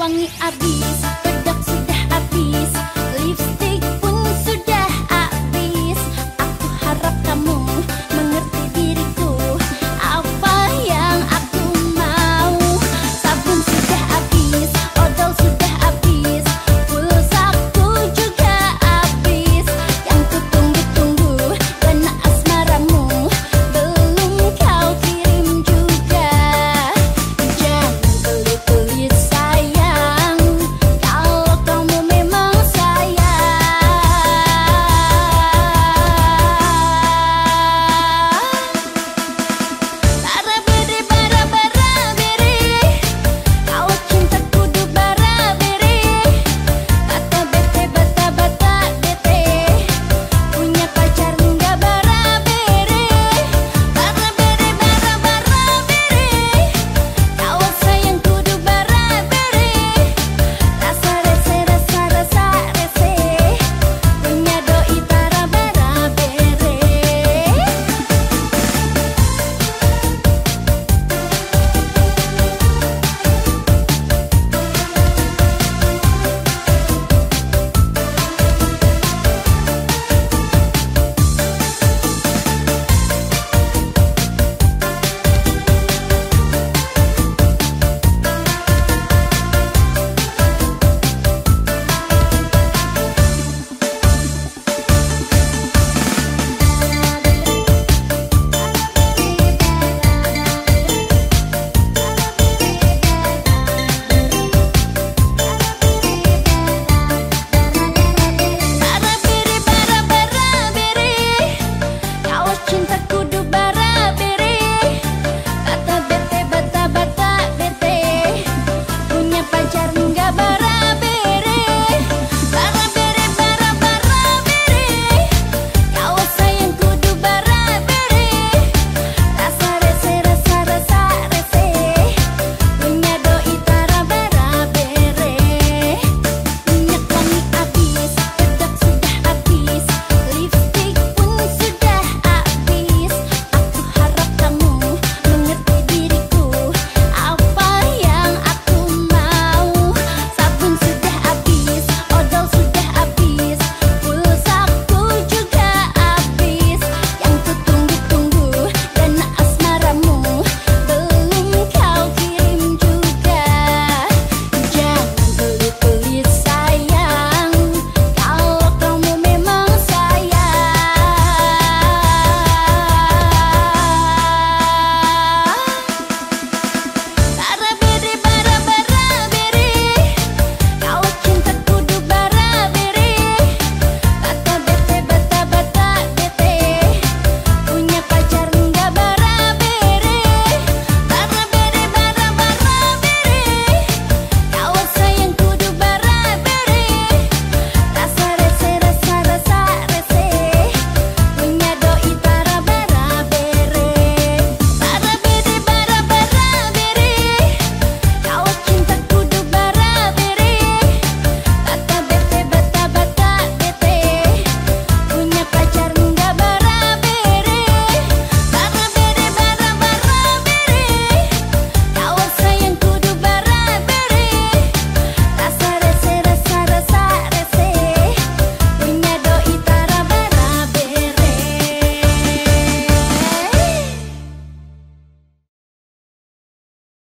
wangi abis.